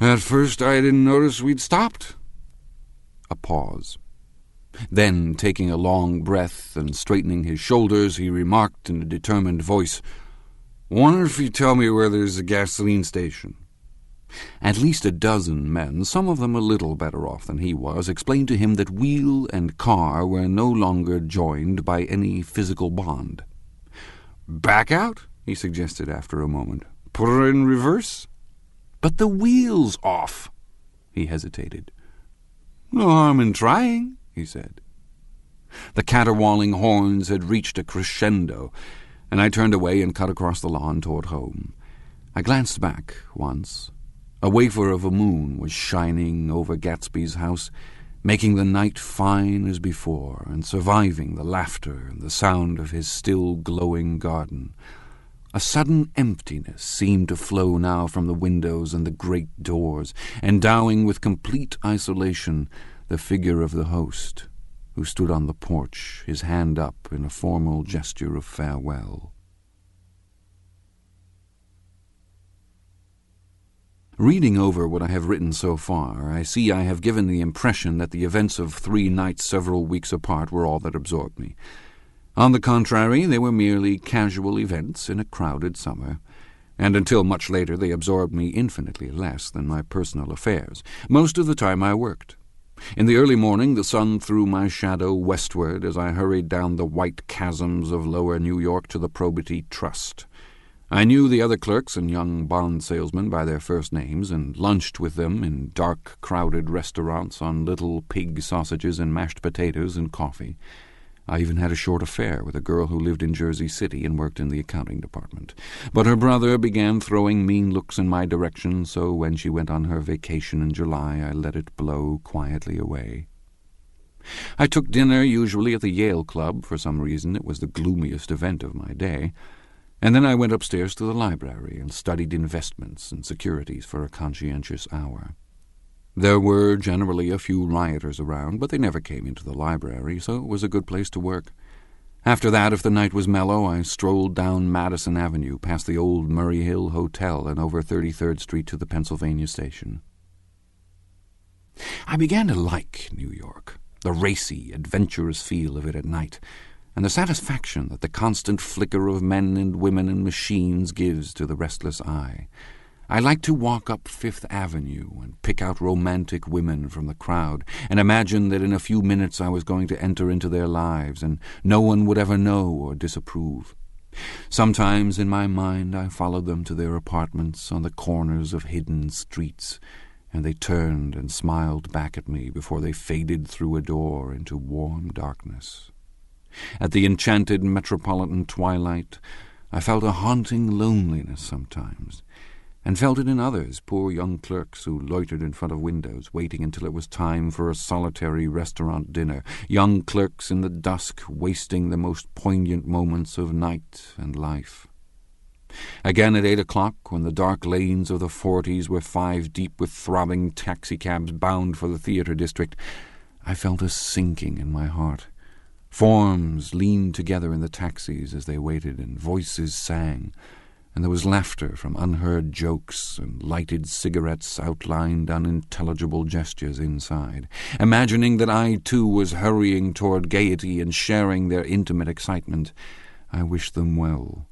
At first I didn't notice we'd stopped. A pause. Then, taking a long breath and straightening his shoulders, he remarked in a determined voice, Wonder if you tell me where there's a gasoline station. At least a dozen men, some of them a little better off than he was, explained to him that wheel and car were no longer joined by any physical bond. Back out, he suggested after a moment. Put her in reverse. But the wheel's off. He hesitated. No harm in trying, he said. The caterwauling horns had reached a crescendo, and I turned away and cut across the lawn toward home. I glanced back once. A wafer of a moon was shining over Gatsby's house, making the night fine as before, and surviving the laughter and the sound of his still glowing garden. A sudden emptiness seemed to flow now from the windows and the great doors, endowing with complete isolation the figure of the host, who stood on the porch, his hand up in a formal gesture of farewell. Reading over what I have written so far, I see I have given the impression that the events of three nights several weeks apart were all that absorbed me. On the contrary, they were merely casual events in a crowded summer, and until much later they absorbed me infinitely less than my personal affairs. Most of the time I worked. In the early morning the sun threw my shadow westward as I hurried down the white chasms of lower New York to the Probity Trust. I knew the other clerks and young bond salesmen by their first names, and lunched with them in dark, crowded restaurants on little pig sausages and mashed potatoes and coffee. I even had a short affair with a girl who lived in Jersey City and worked in the accounting department. But her brother began throwing mean looks in my direction, so when she went on her vacation in July, I let it blow quietly away. I took dinner usually at the Yale Club. For some reason, it was the gloomiest event of my day. And then I went upstairs to the library and studied investments and securities for a conscientious hour. There were generally a few rioters around, but they never came into the library, so it was a good place to work. After that, if the night was mellow, I strolled down Madison Avenue, past the old Murray Hill Hotel, and over 33rd Street to the Pennsylvania Station. I began to like New York, the racy, adventurous feel of it at night, and the satisfaction that the constant flicker of men and women and machines gives to the restless eye. I liked to walk up Fifth Avenue and pick out romantic women from the crowd and imagine that in a few minutes I was going to enter into their lives and no one would ever know or disapprove. Sometimes in my mind I followed them to their apartments on the corners of hidden streets, and they turned and smiled back at me before they faded through a door into warm darkness. At the enchanted metropolitan twilight I felt a haunting loneliness sometimes and felt it in others, poor young clerks who loitered in front of windows, waiting until it was time for a solitary restaurant dinner, young clerks in the dusk wasting the most poignant moments of night and life. Again at eight o'clock, when the dark lanes of the forties were five deep with throbbing taxicabs bound for the theatre district, I felt a sinking in my heart. Forms leaned together in the taxis as they waited, and voices sang and there was laughter from unheard jokes, and lighted cigarettes outlined unintelligible gestures inside. Imagining that I too was hurrying toward gaiety and sharing their intimate excitement, I wished them well.